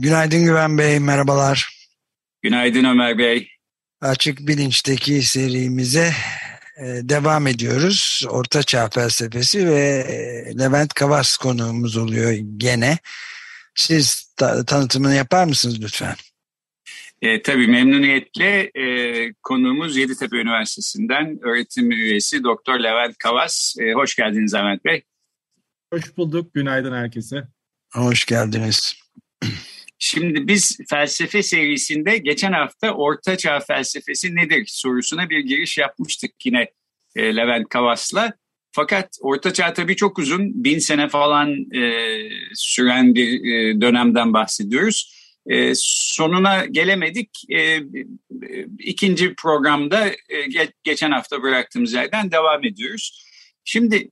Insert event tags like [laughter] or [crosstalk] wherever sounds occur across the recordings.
Günaydın Güven Bey, merhabalar. Günaydın Ömer Bey. Açık Bilinç'teki serimize e, devam ediyoruz. Orta Çağ felsefesi ve e, Levent Kavas konuğumuz oluyor gene. Siz tanıtımını yapar mısınız lütfen? E, tabii memnuniyetle e, konuğumuz Yeditepe Üniversitesi'nden öğretim üyesi Doktor Levent Kavas. E, hoş geldiniz Levent Bey. Hoş bulduk. Günaydın herkese. Hoş geldiniz. Şimdi biz felsefe serisinde geçen hafta Orta Çağ felsefesi nedir sorusuna bir giriş yapmıştık yine e, Levent Kavas'la. Fakat Orta Çağ tabii çok uzun, bin sene falan e, süren bir e, dönemden bahsediyoruz. E, sonuna gelemedik. E, ikinci programda e, ge geçen hafta bıraktığımız yerden devam ediyoruz. Şimdi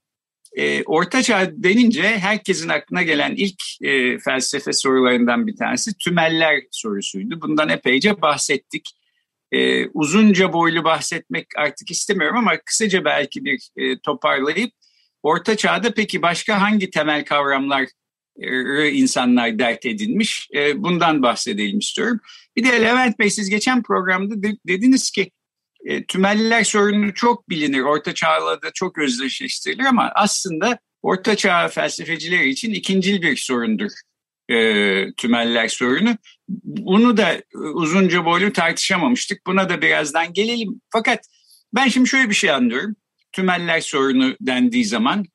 e, Orta Çağ denince herkesin aklına gelen ilk e, felsefe sorularından bir tanesi tümeller sorusuydu. Bundan epeyce bahsettik. E, uzunca boylu bahsetmek artık istemiyorum ama kısaca belki bir e, toparlayıp Orta Çağ'da peki başka hangi temel kavramlar insanlar dert edinmiş. E, bundan bahsedelim istiyorum. Bir de Levent Bey siz geçen programda dediniz ki e, tümelliler sorunu çok bilinir. Orta Çağ'la da çok özdeşleştirilir ama aslında Orta Çağ felsefecileri için ikincil bir sorundur e, tümeller sorunu. Bunu da uzunca boylu tartışamamıştık. Buna da birazdan gelelim. Fakat ben şimdi şöyle bir şey anlıyorum. Tümeller sorunu dendiği zaman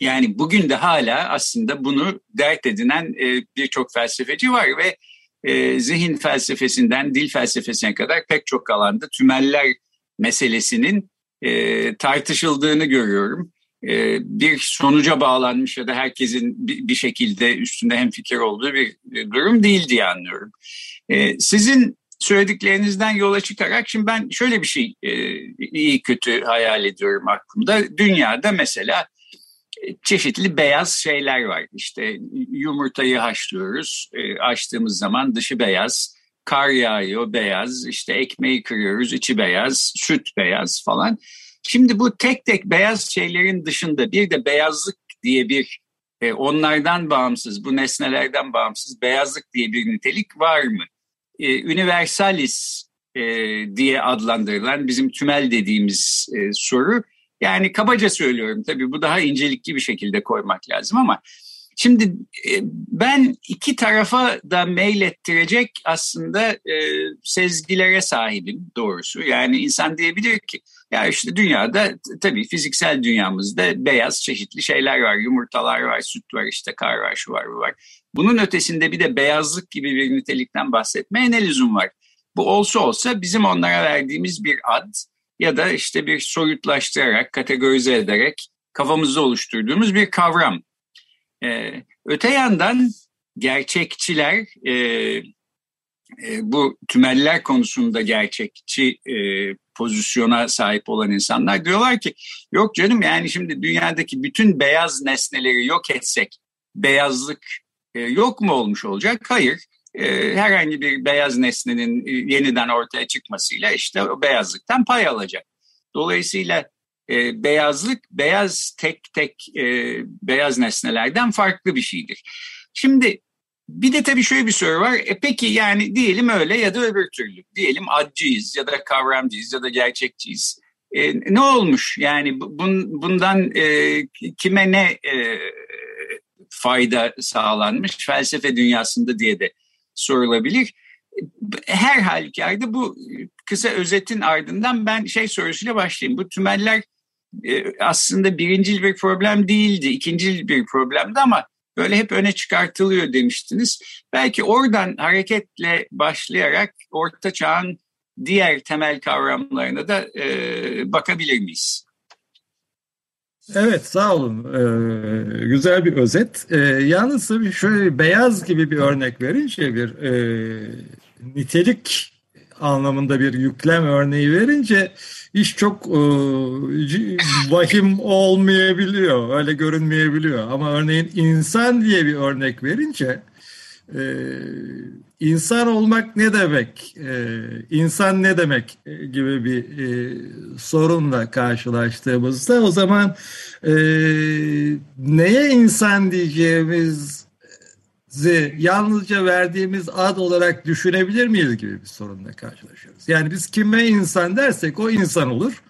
yani bugün de hala aslında bunu dert edinen e, birçok felsefeci var ve e, zihin felsefesinden dil felsefesine kadar pek çok alanda tümeller meselesinin e, tartışıldığını görüyorum. E, bir sonuca bağlanmış ya da herkesin bir, bir şekilde üstünde hem fikir olduğu bir durum değil diye anlıyorum. E, sizin söylediklerinizden yola çıkarak şimdi ben şöyle bir şey e, iyi kötü hayal ediyorum aklımda. Dünyada mesela çeşitli beyaz şeyler var. İşte yumurtayı haşlıyoruz. E, açtığımız zaman dışı beyaz. Kar yağıyor beyaz. İşte ekmeği kırıyoruz içi beyaz. Süt beyaz falan. Şimdi bu tek tek beyaz şeylerin dışında bir de beyazlık diye bir e, onlardan bağımsız, bu nesnelerden bağımsız beyazlık diye bir nitelik var mı? E, universalis e, diye adlandırılan bizim tümel dediğimiz soru yani kabaca söylüyorum tabii bu daha incelikli bir şekilde koymak lazım ama şimdi e, ben iki tarafa da mail ettirecek aslında e, sezgilere sahibim doğrusu. Yani insan diyebilir ki ya işte dünyada tabii fiziksel dünyamızda beyaz çeşitli şeyler var. Yumurtalar var, süt var, işte kar var, şu var, bu var. Bunun ötesinde bir de beyazlık gibi bir nitelikten bahsetmeye ne lüzum var? Bu olsa olsa bizim onlara verdiğimiz bir ad ya da işte bir soyutlaştırarak, kategorize ederek kafamızda oluşturduğumuz bir kavram. Ee, öte yandan gerçekçiler e, e, bu tümeller konusunda gerçekçi e, pozisyona sahip olan insanlar diyorlar ki yok canım yani şimdi dünyadaki bütün beyaz nesneleri yok etsek beyazlık e, yok mu olmuş olacak? Hayır. E, herhangi bir beyaz nesnenin e, yeniden ortaya çıkmasıyla işte o beyazlıktan pay alacak. Dolayısıyla e, beyazlık beyaz tek tek e, beyaz nesnelerden farklı bir şeydir. Şimdi bir de tabii şöyle bir soru var. E peki yani diyelim öyle ya da öbür türlü. Diyelim adcıyız ya da kavramcıyız ya da gerçekçiyiz. E, ne olmuş? Yani bun, bundan e, kime ne e, fayda sağlanmış felsefe dünyasında diye de sorulabilir. Her halükarda bu kısa özetin ardından ben şey sorusuyla başlayayım. Bu tümeller e, aslında birincil bir problem değildi, ikincil bir problemdi ama böyle hep öne çıkartılıyor demiştiniz. Belki oradan hareketle başlayarak Orta Çağ'ın diğer temel kavramlarına da e, bakabilir miyiz? Evet sağ olun. Ee, güzel bir özet. Ee, yalnız tabii şöyle beyaz gibi bir örnek verince bir e, nitelik anlamında bir yüklem örneği verince iş çok e, vahim olmayabiliyor. Öyle görünmeyebiliyor. Ama örneğin insan diye bir örnek verince e, insan olmak ne demek, e, insan ne demek e, gibi bir e, sorunla karşılaştığımızda o zaman e, neye insan diyeceğimiz yalnızca verdiğimiz ad olarak düşünebilir miyiz gibi bir sorunla karşılaşıyoruz. Yani biz kime insan dersek o insan olur.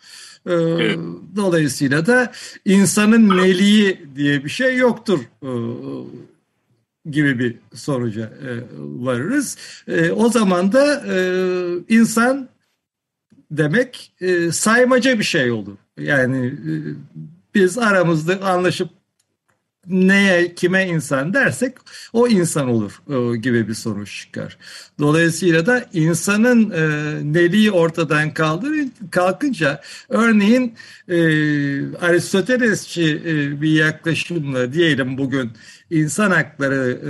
Ee, dolayısıyla da insanın neliği diye bir şey yoktur ee, gibi bir sonuca e, varırız. E, o zaman da e, insan demek saymaca bir şey olur. Yani biz aramızda anlaşıp neye kime insan dersek o insan olur e, gibi bir sonuç çıkar. Dolayısıyla da insanın e, neliği ortadan kaldır, kalkınca örneğin e, Aristotelesçi e, bir yaklaşımla diyelim bugün insan hakları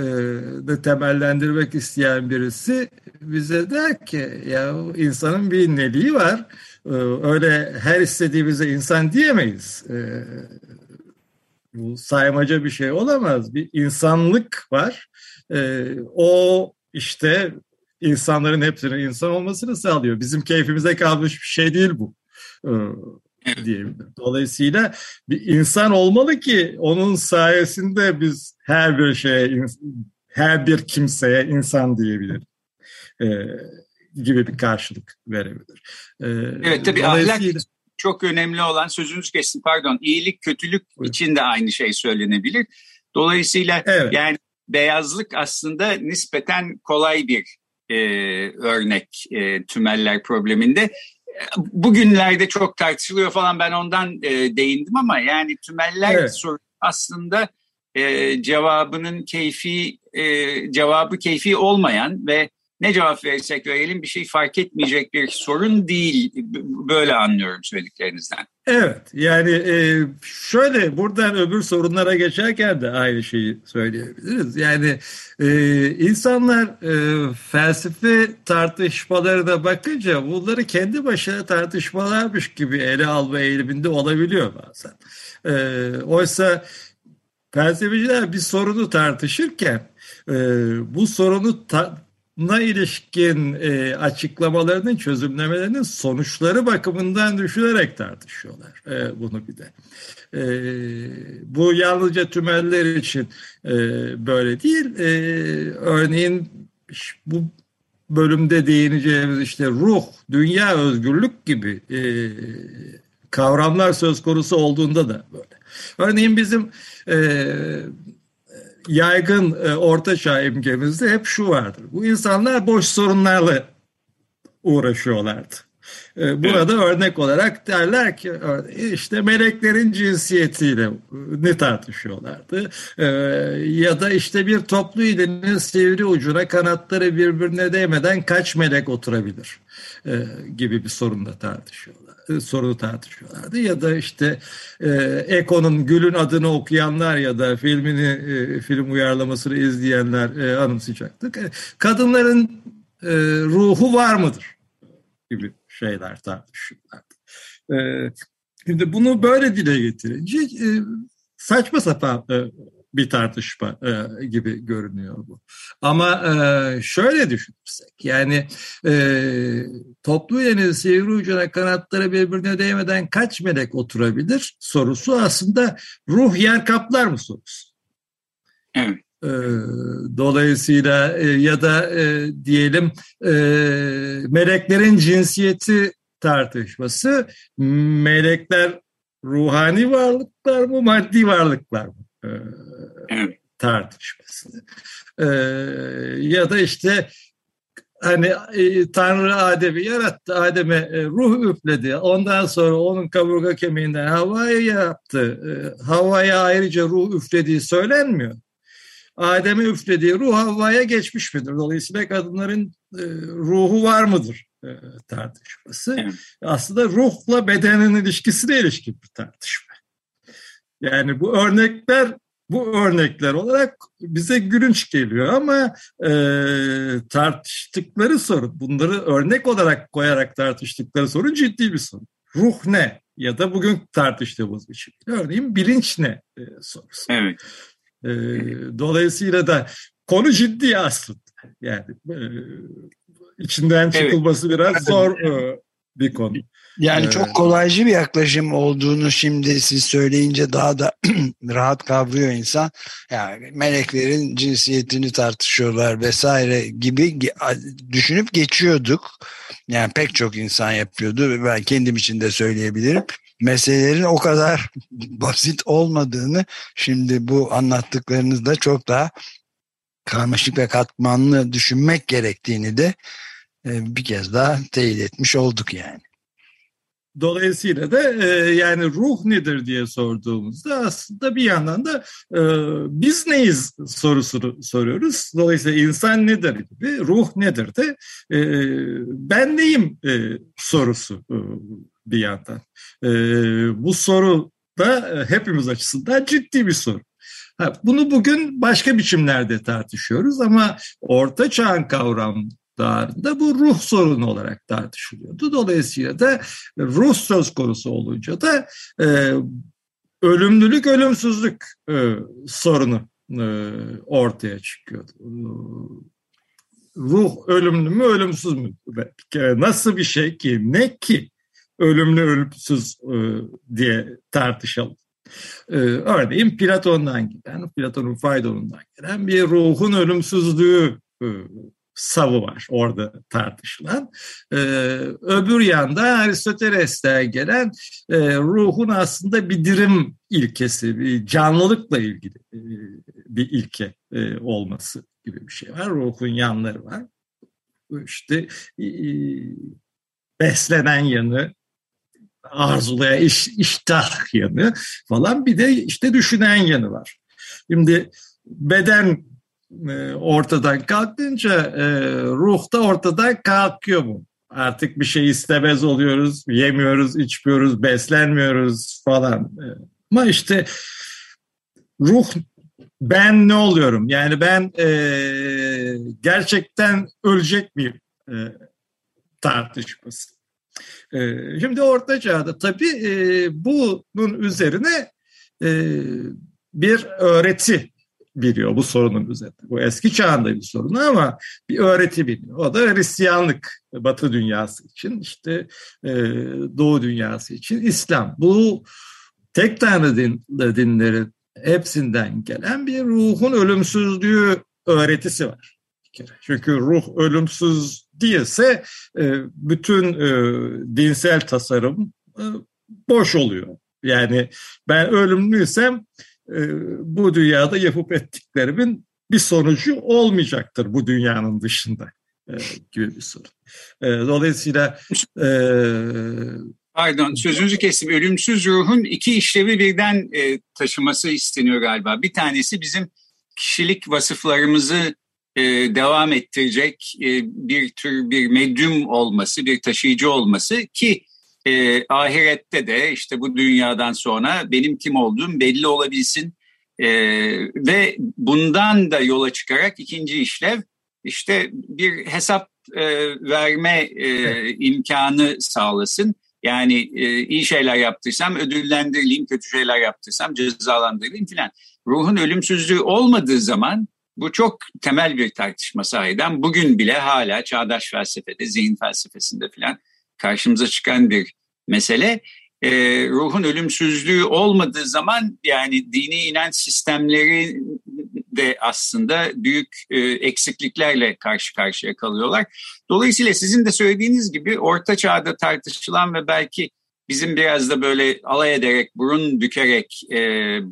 e, temellendirmek isteyen birisi bize der ki ya insanın bir neliği var. E, öyle her istediğimize insan diyemeyiz. Bu saymaca bir şey olamaz. Bir insanlık var. E, o işte insanların hepsinin insan olmasını sağlıyor. Bizim keyfimize kalmış bir şey değil bu. E, diyebilirim. Dolayısıyla bir insan olmalı ki onun sayesinde biz her bir şeye, her bir kimseye insan diyebilir. E, gibi bir karşılık verebilir. E, evet tabii ahlak çok önemli olan sözünüz kestim pardon iyilik kötülük Buyurun. için de aynı şey söylenebilir. Dolayısıyla evet. yani beyazlık aslında nispeten kolay bir e, örnek e, tümeller probleminde. Bugünlerde çok tartışılıyor falan ben ondan e, değindim ama yani tümeller evet. soru aslında e, cevabının keyfi e, cevabı keyfi olmayan ve ne cevap verirsek verelim bir şey fark etmeyecek bir sorun değil. Böyle anlıyorum söylediklerinizden. Evet yani e, şöyle buradan öbür sorunlara geçerken de aynı şeyi söyleyebiliriz. Yani e, insanlar e, felsefe tartışmalarına bakınca bunları kendi başına tartışmalarmış gibi ele alma eğiliminde olabiliyor bazen. oysa felsefeciler bir sorunu tartışırken bu sorunu ta na ilişkin e, açıklamalarının, çözümlemelerinin sonuçları bakımından düşünerek tartışıyorlar e, bunu bir de. E, bu yalnızca tümeller için e, böyle değil. E, örneğin bu bölümde değineceğimiz işte ruh, dünya, özgürlük gibi e, kavramlar söz konusu olduğunda da böyle. Örneğin bizim e, yaygın e, orta çağ imgemizde hep şu vardır. Bu insanlar boş sorunlarla uğraşıyorlardı. E, burada evet. örnek olarak derler ki işte meleklerin cinsiyetiyle ne tartışıyorlardı. E, ya da işte bir toplu iğnenin sivri ucuna kanatları birbirine değmeden kaç melek oturabilir e, gibi bir sorunla tartışıyorlar. E, sorunu tartışıyorlardı. Ya da işte e, Eko'nun Gül'ün adını okuyanlar ya da filmini e, film uyarlamasını izleyenler e, anımsayacaktık. E, kadınların e, ruhu var mıdır? Gibi şeyler tartışıyorlardı. E, şimdi bunu böyle dile getirince e, saçma sapan e, bir tartışma e, gibi görünüyor bu. Ama e, şöyle düşünürsek yani e, toplu yeni sivri ucuna kanatları birbirine değmeden kaç melek oturabilir sorusu aslında ruh yer kaplar mı sorusu. Evet. E, dolayısıyla e, ya da e, diyelim e, meleklerin cinsiyeti tartışması melekler ruhani varlıklar mı maddi varlıklar mı? evet. tartışması. Ee, ya da işte hani e, Tanrı Adem'i yarattı, Adem'e e, ruh üfledi. Ondan sonra onun kaburga kemiğinden havayı yaptı. E, havaya ayrıca ruh üflediği söylenmiyor. Adem'e üflediği ruh havaya geçmiş midir? Dolayısıyla kadınların e, ruhu var mıdır e, tartışması. Evet. Aslında ruhla bedenin ilişkisine ilişkin bir tartışma. Yani bu örnekler bu örnekler olarak bize gülünç geliyor ama e, tartıştıkları soru, bunları örnek olarak koyarak tartıştıkları soru ciddi bir soru. Ruh ne? Ya da bugün tartıştığımız bir şey. Örneğin bilinç ne e, sorusu. Evet. E, dolayısıyla da konu ciddi aslında. Yani e, içinden çıkılması evet. biraz zor e, bir konu. Yani çok kolaycı bir yaklaşım olduğunu şimdi siz söyleyince daha da [clears throat] rahat kavruyor insan. Yani meleklerin cinsiyetini tartışıyorlar vesaire gibi düşünüp geçiyorduk. Yani pek çok insan yapıyordu. Ben kendim için de söyleyebilirim. Meselelerin o kadar [laughs] basit olmadığını şimdi bu anlattıklarınızda çok daha karmaşık ve katmanlı düşünmek gerektiğini de bir kez daha teyit etmiş olduk yani. Dolayısıyla da e, yani ruh nedir diye sorduğumuzda aslında bir yandan da e, biz neyiz sorusunu soruyoruz. Dolayısıyla insan nedir gibi, ruh nedir de e, ben neyim e, sorusu e, bir yandan. E, bu soru da hepimiz açısından ciddi bir soru. Ha, bunu bugün başka biçimlerde tartışıyoruz ama orta çağın kavram dağarında bu ruh sorunu olarak tartışılıyordu. Dolayısıyla da ruh söz konusu olunca da e, ölümlülük, ölümsüzlük e, sorunu e, ortaya çıkıyordu. Ruh ölümlü mü, ölümsüz mü? Nasıl bir şey ki, ne ki ölümlü, ölümsüz e, diye tartışalım. Ee, örneğin Platon'dan gelen, Platon'un Faydon'undan gelen bir ruhun ölümsüzlüğü e, savı var orada tartışılan. Ee, öbür yanda Aristoteles'ten gelen e, ruhun aslında bir dirim ilkesi, bir canlılıkla ilgili e, bir ilke e, olması gibi bir şey var. Ruhun yanları var. İşte e, beslenen yanı, arzulayan iş, iştah yanı falan bir de işte düşünen yanı var. Şimdi beden e, ortadan kalkınca e, ruh da ortadan kalkıyor mu? Artık bir şey istemez oluyoruz, yemiyoruz, içmiyoruz, beslenmiyoruz falan. E, ama işte ruh ben ne oluyorum? Yani ben e, gerçekten ölecek miyim e, tartışması. E, şimdi Orta Çağ'da tabii e, bunun üzerine e, bir öğreti biliyor bu sorunun üzerinde. Bu eski çağında bir sorun ama bir öğreti biliyor. O da Hristiyanlık Batı dünyası için işte e, Doğu dünyası için İslam. Bu tek tanrı din, dinlerin hepsinden gelen bir ruhun ölümsüzlüğü öğretisi var. Çünkü ruh ölümsüz değilse e, bütün e, dinsel tasarım e, boş oluyor. Yani ben ölümlüysem bu dünyada yapıp ettiklerimin bir sonucu olmayacaktır bu dünyanın dışında gibi bir sorun. E, dolayısıyla Pardon sözünüzü kestim. Ölümsüz ruhun iki işlevi birden taşıması isteniyor galiba. Bir tanesi bizim kişilik vasıflarımızı devam ettirecek e, bir tür bir medyum olması, bir taşıyıcı olması ki e, ahirette de işte bu dünyadan sonra benim kim olduğum belli olabilsin e, ve bundan da yola çıkarak ikinci işlev işte bir hesap e, verme e, imkanı sağlasın. Yani e, iyi şeyler yaptıysam ödüllendirileyim, kötü şeyler yaptıysam cezalandırılayım filan. Ruhun ölümsüzlüğü olmadığı zaman bu çok temel bir tartışma sahiden. Bugün bile hala çağdaş felsefede, zihin felsefesinde filan karşımıza çıkan bir mesele. E, ruhun ölümsüzlüğü olmadığı zaman yani dini inanç sistemleri de aslında büyük e, eksikliklerle karşı karşıya kalıyorlar. Dolayısıyla sizin de söylediğiniz gibi orta çağda tartışılan ve belki bizim biraz da böyle alay ederek, burun bükerek e,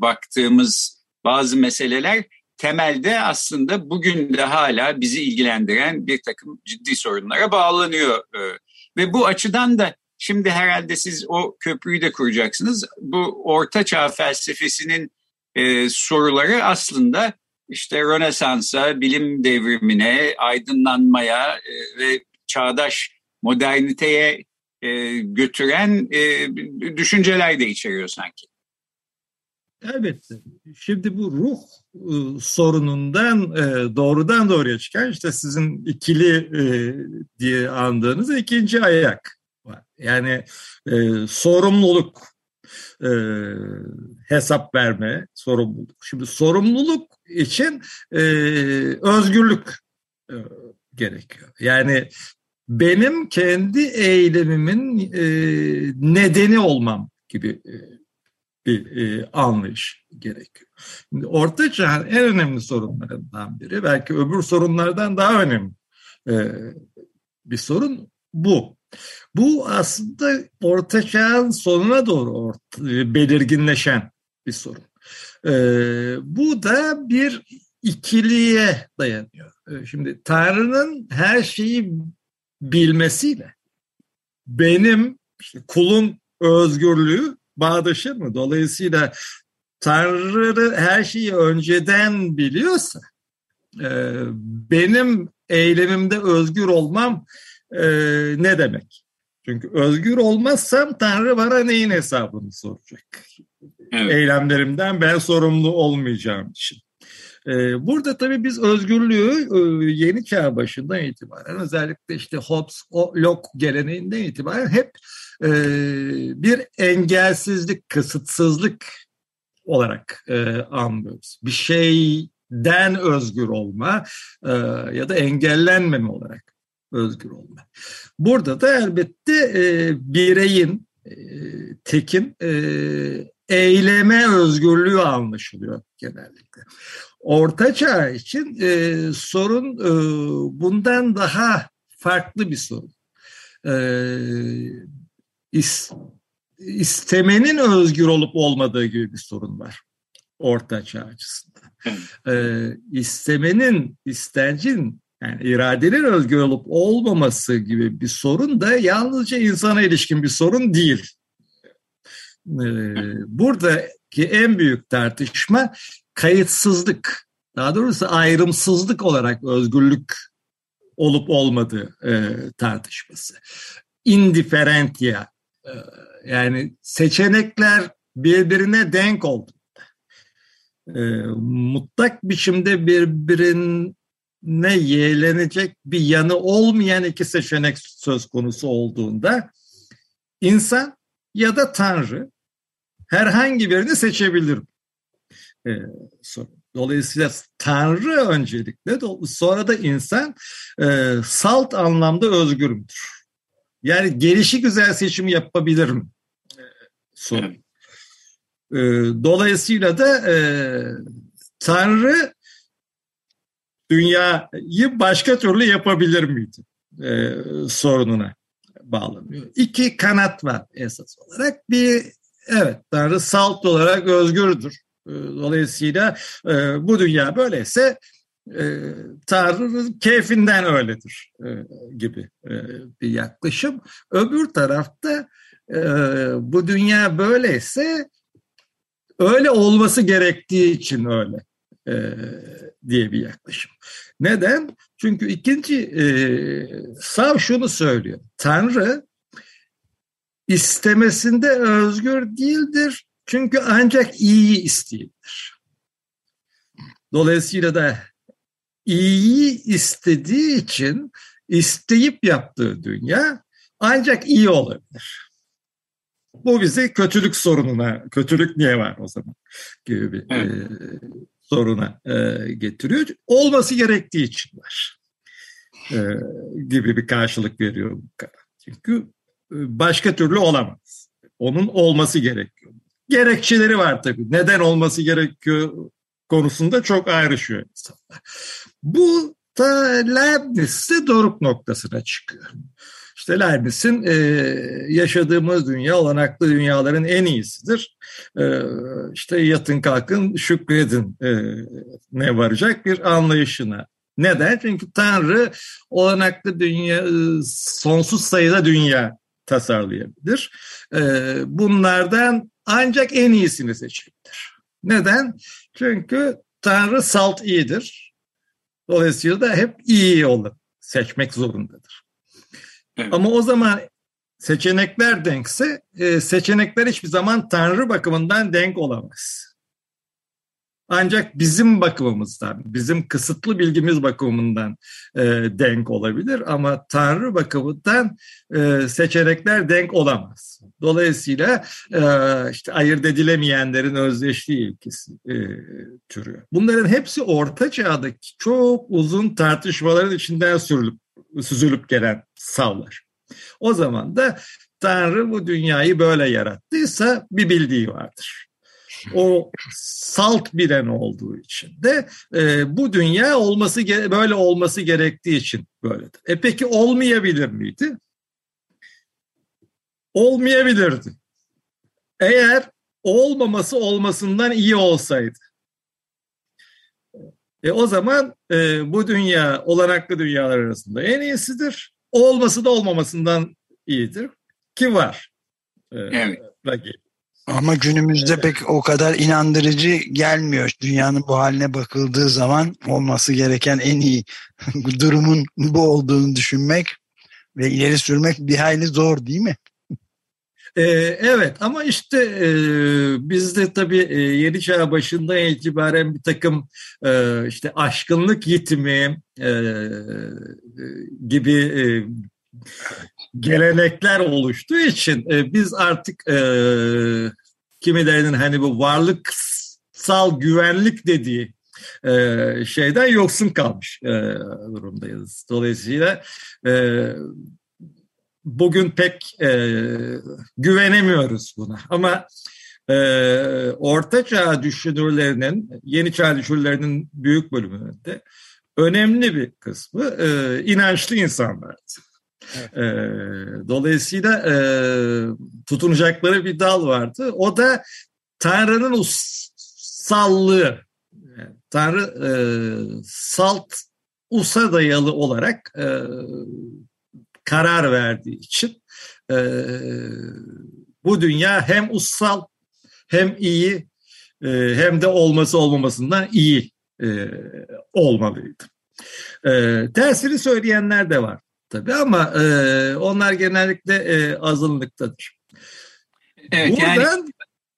baktığımız bazı meseleler temelde aslında bugün de hala bizi ilgilendiren bir takım ciddi sorunlara bağlanıyor. E, ve bu açıdan da şimdi herhalde siz o köprüyü de kuracaksınız. Bu orta çağ felsefesinin e, soruları aslında işte Rönesans'a, bilim devrimine, aydınlanmaya e, ve çağdaş moderniteye götüren düşünceler de içeriyor sanki. Elbette. Şimdi bu ruh e, sorunundan e, doğrudan doğruya çıkan işte sizin ikili e, diye andığınız ikinci ayak var. Yani e, sorumluluk, e, hesap verme, sorumluluk. Şimdi sorumluluk için e, özgürlük e, gerekiyor. Yani benim kendi eylemimin e, nedeni olmam gibi e, bir e, anlayış gerekiyor. Şimdi Orta Çağ'ın en önemli sorunlarından biri, belki öbür sorunlardan daha önemli e, bir sorun bu. Bu aslında Orta Çağ'ın sonuna doğru orta, e, belirginleşen bir sorun. E, bu da bir ikiliye dayanıyor. E, şimdi Tanrı'nın her şeyi bilmesiyle benim işte kulun özgürlüğü bağdaşır mı? Dolayısıyla Tanrı her şeyi önceden biliyorsa e, benim eylemimde özgür olmam e, ne demek? Çünkü özgür olmazsam Tanrı bana neyin hesabını soracak? Evet. Eylemlerimden ben sorumlu olmayacağım için. E, burada tabii biz özgürlüğü yeni çağ başından itibaren özellikle işte Hobbes, Locke geleneğinden itibaren hep e, bir engelsizlik, kısıtsızlık olarak e, anlıyoruz. Bir şeyden özgür olma e, ya da engellenmeme olarak özgür olma. Burada da elbette e, bireyin, tekin eyleme özgürlüğü anlaşılıyor genellikle. Orta Çağ için e, sorun e, bundan daha farklı bir sorun. E, istemenin özgür olup olmadığı gibi bir sorun var orta çağ açısından. ee, istemenin, istencin yani iradenin özgür olup olmaması gibi bir sorun da yalnızca insana ilişkin bir sorun değil. Ee, buradaki en büyük tartışma kayıtsızlık, daha doğrusu ayrımsızlık olarak özgürlük olup olmadığı e, tartışması. Indiferentia yani seçenekler birbirine denk oldu. E, mutlak biçimde birbirine yeğlenecek bir yanı olmayan iki seçenek söz konusu olduğunda insan ya da Tanrı herhangi birini seçebilir. E, Dolayısıyla Tanrı öncelikle sonra da insan e, salt anlamda özgür müdür? Yani gelişi güzel seçim yapabilir mi? Sorun. Ee, dolayısıyla da e, Tanrı dünyayı başka türlü yapabilir miydi? E, sorununa bağlanıyor. İki kanat var esas olarak. Bir evet Tanrı salt olarak özgürdür. E, dolayısıyla e, bu dünya böyleyse e, Tanrı'nın keyfinden öyledir e, gibi e, bir yaklaşım. Öbür tarafta e, bu dünya böyleyse öyle olması gerektiği için öyle e, diye bir yaklaşım. Neden? Çünkü ikinci e, Sav şunu söylüyor. Tanrı istemesinde özgür değildir. Çünkü ancak iyiyi isteyebilir. Dolayısıyla da iyiyi istediği için isteyip yaptığı dünya ancak iyi olabilir. Bu bizi kötülük sorununa, kötülük niye var o zaman gibi bir evet. e, soruna e, getiriyor. Olması gerektiği için var e, gibi bir karşılık veriyor bu karar. Çünkü e, başka türlü olamaz. Onun olması gerekiyor. Gerekçeleri var tabii. Neden olması gerekiyor konusunda çok ayrışıyor insanlar. Bu da Leibniz'de doruk noktasına çıkıyor. İşte Leibniz'in e, yaşadığımız dünya olanaklı dünyaların en iyisidir. E, işte yatın kalkın şükredin e, ne varacak bir anlayışına. Neden? Çünkü Tanrı olanaklı dünya, e, sonsuz sayıda dünya tasarlayabilir. E, bunlardan ancak en iyisini seçebilir. Neden? Çünkü Tanrı salt iyidir. Dolayısıyla da hep iyi olur. Seçmek zorundadır. Evet. Ama o zaman seçenekler denkse e, seçenekler hiçbir zaman Tanrı bakımından denk olamaz. Ancak bizim bakımımızdan, bizim kısıtlı bilgimiz bakımından e, denk olabilir ama Tanrı bakımından e, seçenekler denk olamaz. Dolayısıyla e, işte ayırt edilemeyenlerin özdeşliği ilkesi e, türü. Bunların hepsi Orta Çağ'daki çok uzun tartışmaların içinden sürülüp, süzülüp gelen savlar. O zaman da Tanrı bu dünyayı böyle yarattıysa bir bildiği vardır o salt bilen olduğu için de e, bu dünya olması böyle olması gerektiği için böyledir. E peki olmayabilir miydi? Olmayabilirdi. Eğer olmaması olmasından iyi olsaydı. E o zaman e, bu dünya olanaklı dünyalar arasında en iyisidir. Olması da olmamasından iyidir. Ki var. E, evet. Ama günümüzde pek o kadar inandırıcı gelmiyor. Dünyanın bu haline bakıldığı zaman olması gereken en iyi [laughs] durumun bu olduğunu düşünmek ve ileri sürmek bir hayli zor değil mi? Ee, evet ama işte e, bizde tabii e, yeni çağ başından itibaren bir takım e, işte aşkınlık yitimi e gibi e, gelenekler oluştuğu için e, biz artık e, kimilerinin hani bu varlıksal güvenlik dediği e, şeyden yoksun kalmış e, durumdayız. Dolayısıyla e, bugün pek e, güvenemiyoruz buna. Ama e, Orta Çağ düşünürlerinin, Yeni Çağ düşünürlerinin büyük bölümünde önemli bir kısmı e, inançlı insanlardı. Evet. E, dolayısıyla e, tutunacakları bir dal vardı. O da Tanrı'nın ussallığı. Tanrı e, salt usa dayalı olarak e, karar verdiği için e, bu dünya hem ussal hem iyi e, hem de olması olmamasından iyi e, olmalıydı. E, tersini söyleyenler de var tabii ama e, onlar genellikle e, azınlıktadır. Evet Buradan, yani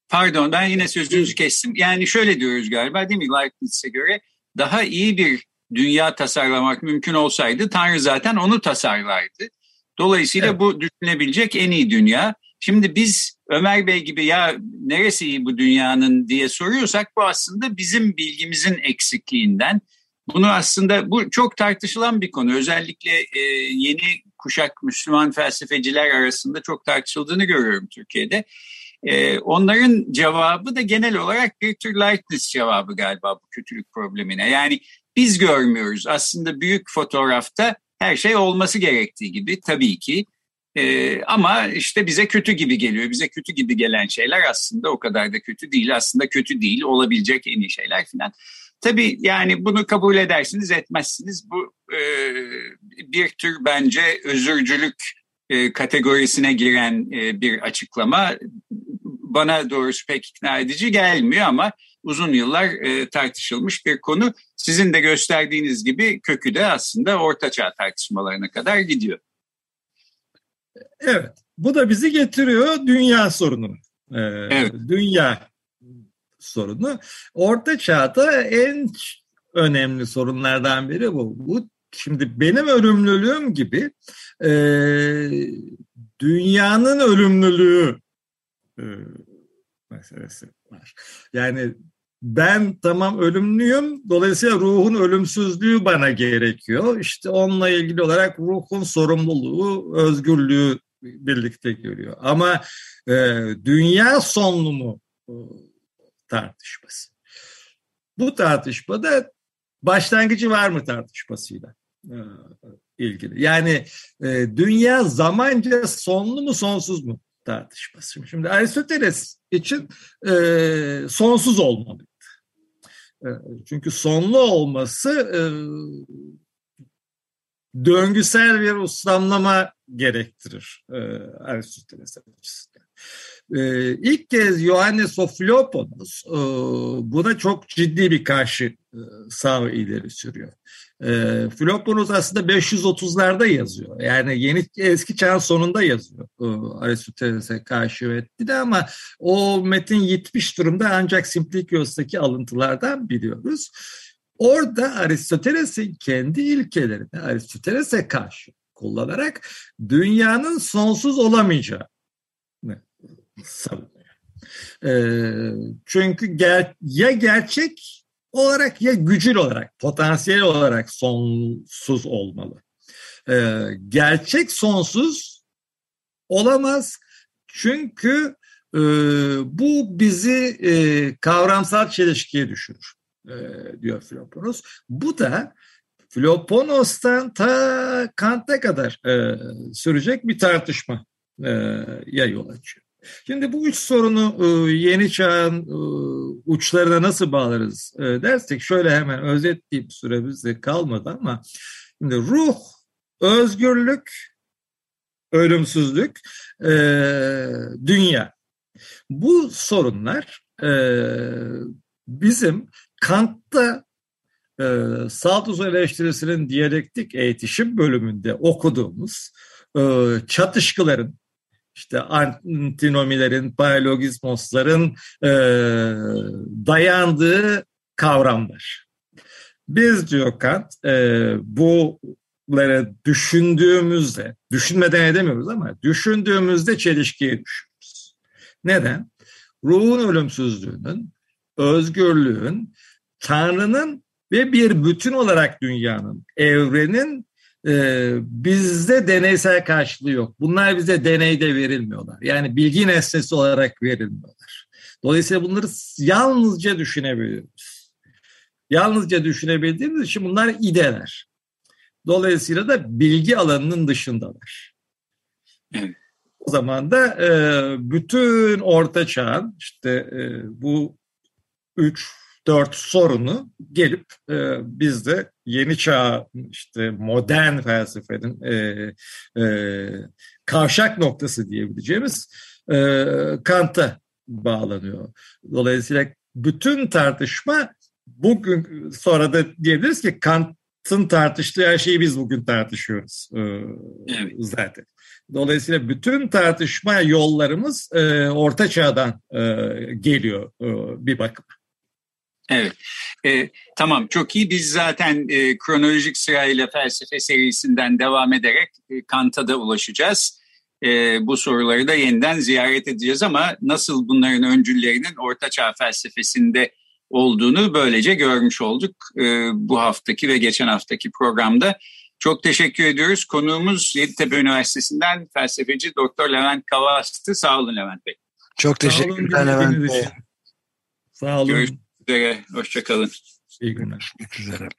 pardon ben yine sözünüzü kestim. Yani şöyle diyoruz galiba değil mi Leibniz'e göre daha iyi bir dünya tasarlamak mümkün olsaydı Tanrı zaten onu tasarlardı. Dolayısıyla evet. bu düşünebilecek en iyi dünya. Şimdi biz Ömer Bey gibi ya neresi iyi bu dünyanın diye soruyorsak bu aslında bizim bilgimizin eksikliğinden bunu aslında bu çok tartışılan bir konu. Özellikle e, yeni kuşak Müslüman felsefeciler arasında çok tartışıldığını görüyorum Türkiye'de. E, onların cevabı da genel olarak bir tür Leibniz cevabı galiba bu kötülük problemine. Yani biz görmüyoruz. Aslında büyük fotoğrafta her şey olması gerektiği gibi tabii ki. Ee, ama işte bize kötü gibi geliyor. Bize kötü gibi gelen şeyler aslında o kadar da kötü değil. Aslında kötü değil, olabilecek en iyi şeyler falan. Tabii yani bunu kabul edersiniz etmezsiniz. Bu e, bir tür bence özürcülük e, kategorisine giren e, bir açıklama. Bana doğrusu pek ikna edici gelmiyor ama uzun yıllar e, tartışılmış bir konu. Sizin de gösterdiğiniz gibi kökü de aslında ortaçağ tartışmalarına kadar gidiyor. Evet. Bu da bizi getiriyor dünya sorunu. Ee, evet. Dünya sorunu. Orta çağda en önemli sorunlardan biri bu. Bu şimdi benim ölümlülüğüm gibi e, dünyanın ölümlülüğü e, meselesi var. Yani ben tamam ölümlüyüm. Dolayısıyla ruhun ölümsüzlüğü bana gerekiyor. İşte onunla ilgili olarak ruhun sorumluluğu, özgürlüğü birlikte görüyor. Ama e, dünya sonlu mu tartışması. Bu tartışmada başlangıcı var mı tartışmasıyla e, ilgili. Yani e, dünya zamanca sonlu mu sonsuz mu tartışması. Şimdi Aristoteles için e, sonsuz olmalıydı. Çünkü sonlu olması döngüsel bir uslamlama gerektirir Aristoteles açısından. E, ilk kez Ioannis Ofloponos e, buna çok ciddi bir karşı e, sağ ileri sürüyor. E, Philoponos aslında 530'larda yazıyor. Yani yeni eski çağın sonunda yazıyor. e, Aristoteles'e karşı metni de ama o metin yitmiş durumda ancak Simplicios'taki alıntılardan biliyoruz. Orada Aristoteles'in kendi ilkelerini Aristoteles'e karşı kullanarak dünyanın sonsuz olamayacağı Ee, çünkü ger ya gerçek olarak ya gücül olarak, potansiyel olarak sonsuz olmalı. Ee, gerçek sonsuz olamaz çünkü e, bu bizi e, kavramsal çelişkiye düşürür e, diyor Philoponos. Bu da Philoponos'tan ta Kant'a kadar e, sürecek bir tartışma e, yol açıyor. Şimdi bu üç sorunu e, yeni çağın e, uçlarına nasıl bağlarız e, dersek şöyle hemen özetleyip süremizde kalmadı ama şimdi ruh, özgürlük, ölümsüzlük, dünya. Bu sorunlar bizim Kant'ta e, Saltus eleştirisinin diyalektik eğitişim bölümünde okuduğumuz çatışkıların işte antinomilerin, paralogizmosların e, dayandığı kavramlar. Biz diyor Kant e, bunları düşündüğümüzde, düşünmeden edemiyoruz ama düşündüğümüzde çelişkiye düşüyoruz. Neden? Ruhun ölümsüzlüğünün, özgürlüğün, Tanrı'nın ve bir bütün olarak dünyanın, evrenin e, bizde deneysel karşılığı yok. Bunlar bize deneyde verilmiyorlar. Yani bilgi nesnesi olarak verilmiyorlar. Dolayısıyla bunları yalnızca düşünebiliyoruz. Yalnızca düşünebildiğimiz için bunlar ideler. Dolayısıyla da bilgi alanının dışındalar. O zaman da e, bütün orta çağın işte e, bu üç dört sorunu gelip e, bizde yeni çağ işte modern felsefenin e, e, kavşak noktası diyebileceğimiz e, Kant'a bağlanıyor. Dolayısıyla bütün tartışma bugün sonra da diyebiliriz ki Kant'ın tartıştığı her şeyi biz bugün tartışıyoruz e, evet. zaten. Dolayısıyla bütün tartışma yollarımız e, Orta Çağ'dan e, geliyor e, bir bakıma. Evet, e, tamam çok iyi. Biz zaten e, kronolojik sırayla felsefe serisinden devam ederek e, Kant'a da ulaşacağız. E, bu soruları da yeniden ziyaret edeceğiz ama nasıl bunların öncüllerinin Ortaçağ felsefesinde olduğunu böylece görmüş olduk e, bu haftaki ve geçen haftaki programda. Çok teşekkür ediyoruz. Konuğumuz Yeditepe Üniversitesi'nden felsefeci Doktor Levent Kavas'tı. Sağ olun Levent Bey. Çok teşekkürler Levent Bey. Sağ olun. Görüşmek üzere. Hoşçakalın. İyi günler. Görüşmek üzere.